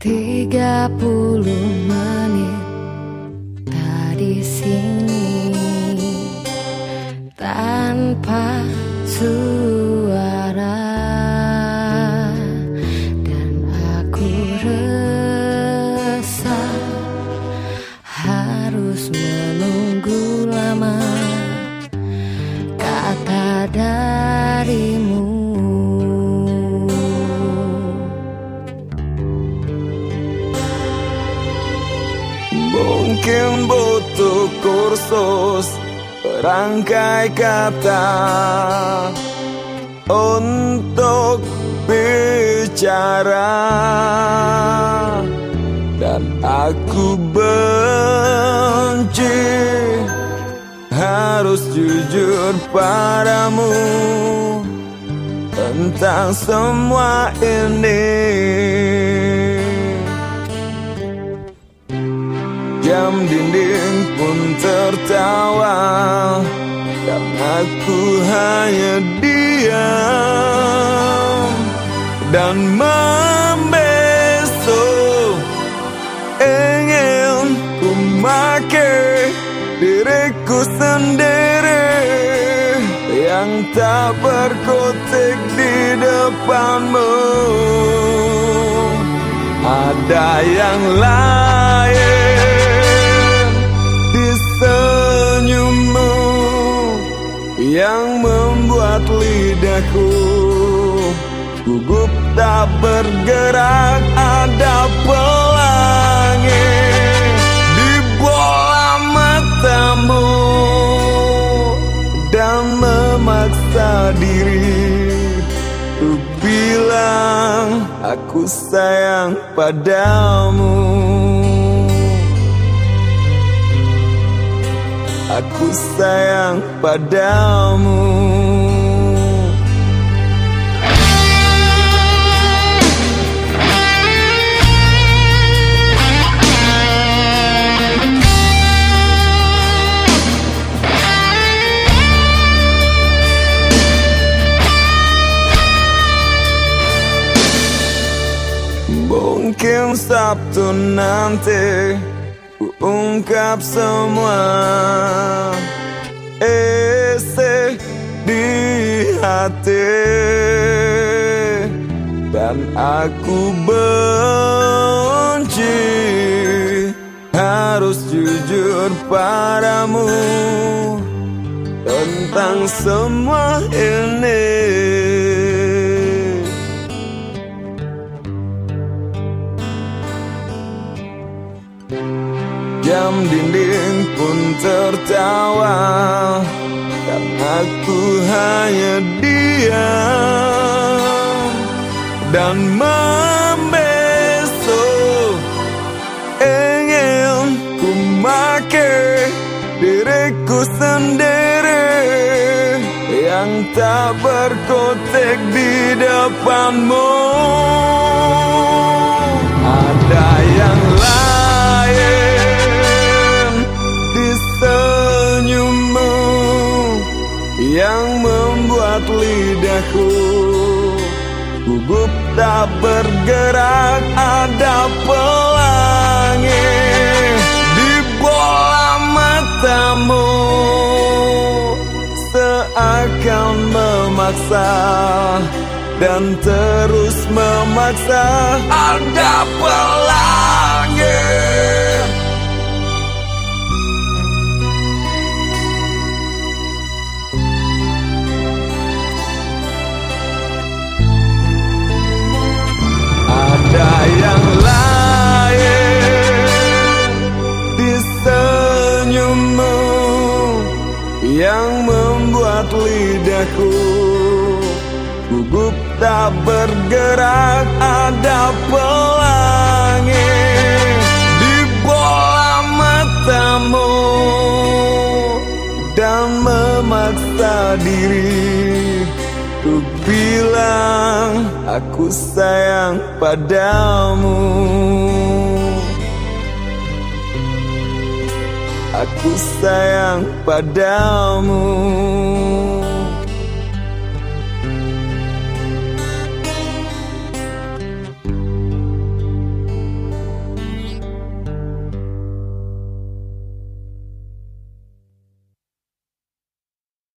Tiga puluh menit tadi sini tanpa suara. Dan aku resah harus menunggu Mungkin butuh kursus Rangkai kata Untuk bicara. Dan aku benci Harus jujur padamu Tentang semua ini Jam dinding pun tertawa Dan aku hanya diam Dan membeso. Ingin ku make diriku sendiri Yang tak berkutik di depanmu. Ada yang lain Yang membuat lidahku gugup tak bergerak Ada pelangi di bola matamu Dan memaksa diri. Ku bilang aku sayang padamu sayang padamu. Mungkin Sabtu nanti ungkap semua Ese di hati. Dan aku benci Harus jujur padamu Tentang semua ini Jam dinding pun tertawa. Dan aku hanya diam Dan membeso. Ingin ku make diriku sendiri Yang tak berkutik di depanmu Yang membuat lidahku gugup tak bergerak Ada pelangi di bola matamu. Seakan memaksa dan terus memaksa Ada pelangi lidahku gugup tak bergerak Ada pelangi di bola matamu Dan memaksa diri. Ku bilang aku sayang padamu. Aku sayang padamu